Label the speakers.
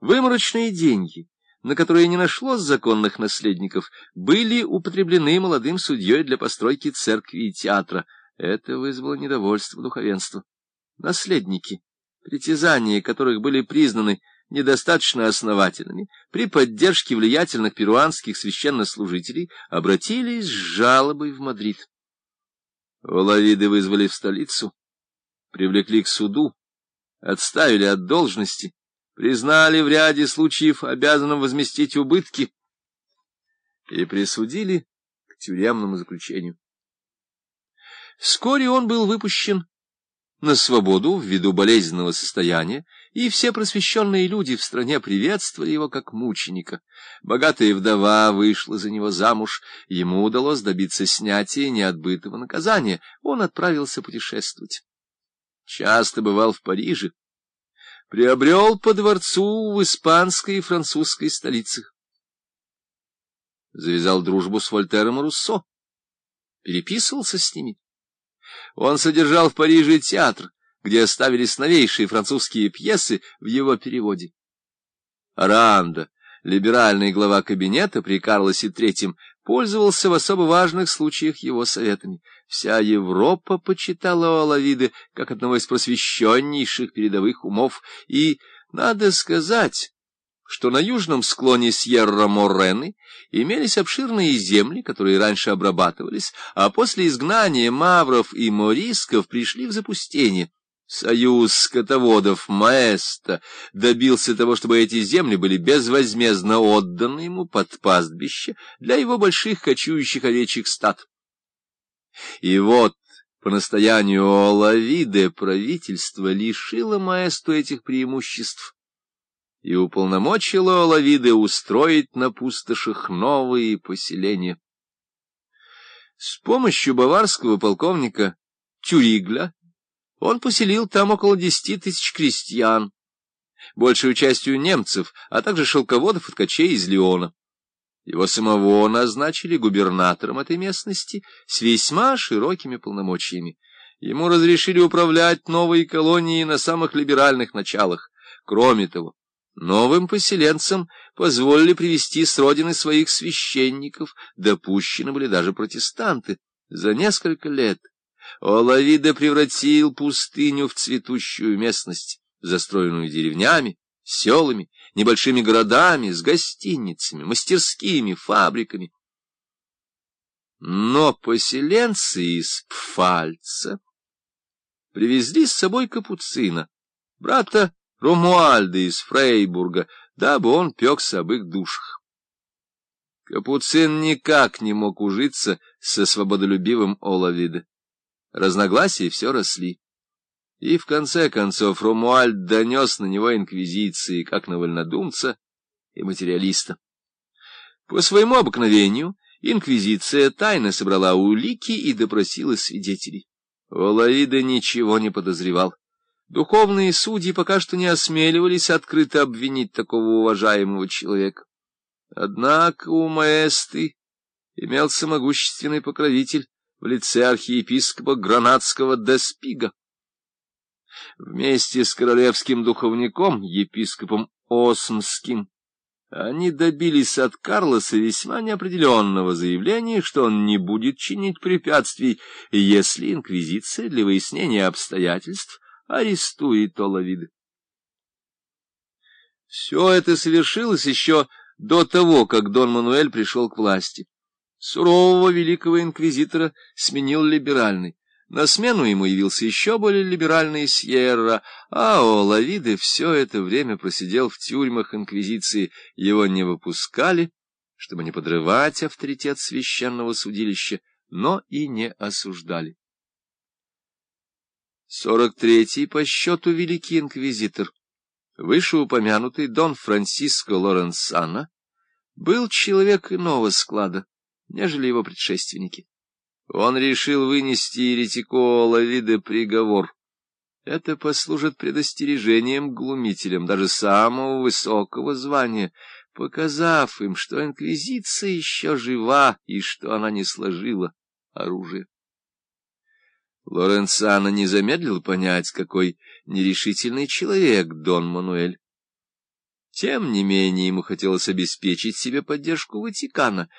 Speaker 1: Выморочные деньги, на которые не нашлось законных наследников, были употреблены молодым судьей для постройки церкви и театра. Это вызвало недовольство духовенства. Наследники, притязания которых были признаны недостаточно основательными, при поддержке влиятельных перуанских священнослужителей обратились с жалобой в Мадрид. Олавиды вызвали в столицу, привлекли к суду, отставили от должности, признали в ряде случаев обязанным возместить убытки и присудили к тюремному заключению. Вскоре он был выпущен на свободу ввиду болезненного состояния, и все просвещенные люди в стране приветствовали его как мученика. Богатая вдова вышла за него замуж, ему удалось добиться снятия неотбытого наказания, он отправился путешествовать. Часто бывал в Париже, приобрел по дворцу в испанской и французской столицах. Завязал дружбу с Вольтером и Руссо, переписывался с ними. Он содержал в Париже театр, где оставились новейшие французские пьесы в его переводе. Ранда, либеральный глава кабинета при Карлосе III, пользовался в особо важных случаях его советами. Вся Европа почитала Олавиде как одного из просвещеннейших передовых умов, и, надо сказать, что на южном склоне Сьерра-Морены имелись обширные земли, которые раньше обрабатывались, а после изгнания мавров и морисков пришли в запустение. Союз скотоводов Маэста добился того, чтобы эти земли были безвозмездно отданы ему под пастбище для его больших кочующих овечьих стад. И вот, по настоянию Олавиде, правительство лишило Маэсту этих преимуществ и уполномочила Олавиде устроить на пустошах новые поселения. С помощью баварского полковника Тюригля он поселил там около десяти тысяч крестьян, большую частью немцев, а также шелководов и ткачей из Леона. Его самого назначили губернатором этой местности с весьма широкими полномочиями. Ему разрешили управлять новой колонией на самых либеральных началах. Кроме того, Новым поселенцам позволили привести с родины своих священников, допущены были даже протестанты. За несколько лет Олавида превратил пустыню в цветущую местность, застроенную деревнями, селами, небольшими городами, с гостиницами, мастерскими, фабриками. Но поселенцы из Пфальца привезли с собой капуцина, брата Румуальда из Фрейбурга, дабы он пекся об их душах. Капуцин никак не мог ужиться со свободолюбивым Олавиде. Разногласия все росли. И в конце концов Румуальд донес на него инквизиции, как на вольнодумца и материалиста. По своему обыкновению инквизиция тайно собрала улики и допросила свидетелей. Олавида ничего не подозревал. Духовные судьи пока что не осмеливались открыто обвинить такого уважаемого человека. Однако у Маэсты имелся могущественный покровитель в лице архиепископа Гранадского Деспига. Вместе с королевским духовником, епископом Осмским, они добились от Карлоса весьма неопределенного заявления, что он не будет чинить препятствий, если инквизиция для выяснения обстоятельств арестует Олавида. Все это совершилось еще до того, как Дон Мануэль пришел к власти. Сурового великого инквизитора сменил либеральный. На смену ему явился еще более либеральный Сьерра, а Олавиде все это время просидел в тюрьмах инквизиции. Его не выпускали, чтобы не подрывать авторитет священного судилища, но и не осуждали. Сорок третий по счету великий инквизитор, вышеупомянутый Дон Франсиско Лоренсана, был человек иного склада, нежели его предшественники. Он решил вынести еретику Лавиде приговор. Это послужит предостережением глумителям даже самого высокого звания, показав им, что инквизиция еще жива и что она не сложила оружие. Лоренцано не замедлил понять, какой нерешительный человек Дон Мануэль. Тем не менее ему хотелось обеспечить себе поддержку Ватикана,